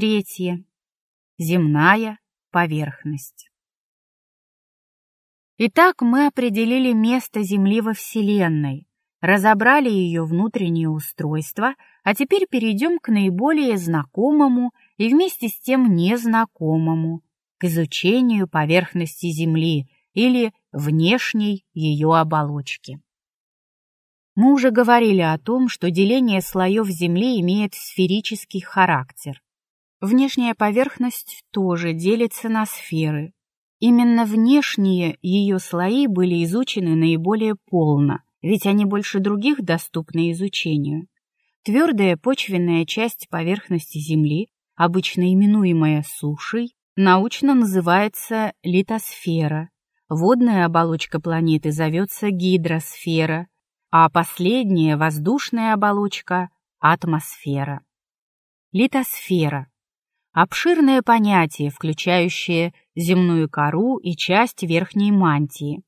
третье. Земная поверхность. Итак, мы определили место Земли во Вселенной, разобрали ее внутреннее устройство, а теперь перейдем к наиболее знакомому и вместе с тем незнакомому, к изучению поверхности Земли или внешней ее оболочки. Мы уже говорили о том, что деление слоев Земли имеет сферический характер. Внешняя поверхность тоже делится на сферы. Именно внешние ее слои были изучены наиболее полно, ведь они больше других доступны изучению. Твердая почвенная часть поверхности Земли, обычно именуемая сушей, научно называется литосфера. Водная оболочка планеты зовется гидросфера, а последняя воздушная оболочка – атмосфера. Литосфера – обширное понятие, включающее земную кору и часть верхней мантии.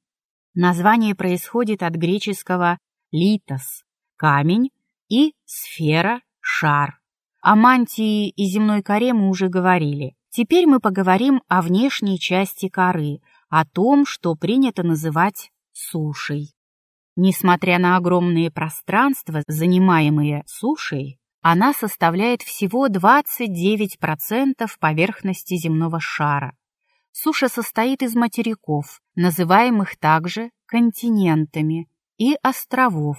Название происходит от греческого «литос» – камень и «сфера» – шар. О мантии и земной коре мы уже говорили. Теперь мы поговорим о внешней части коры, о том, что принято называть сушей. Несмотря на огромные пространства, занимаемые сушей, она составляет всего 29% поверхности земного шара. Суша состоит из материков, называемых также континентами, и островов.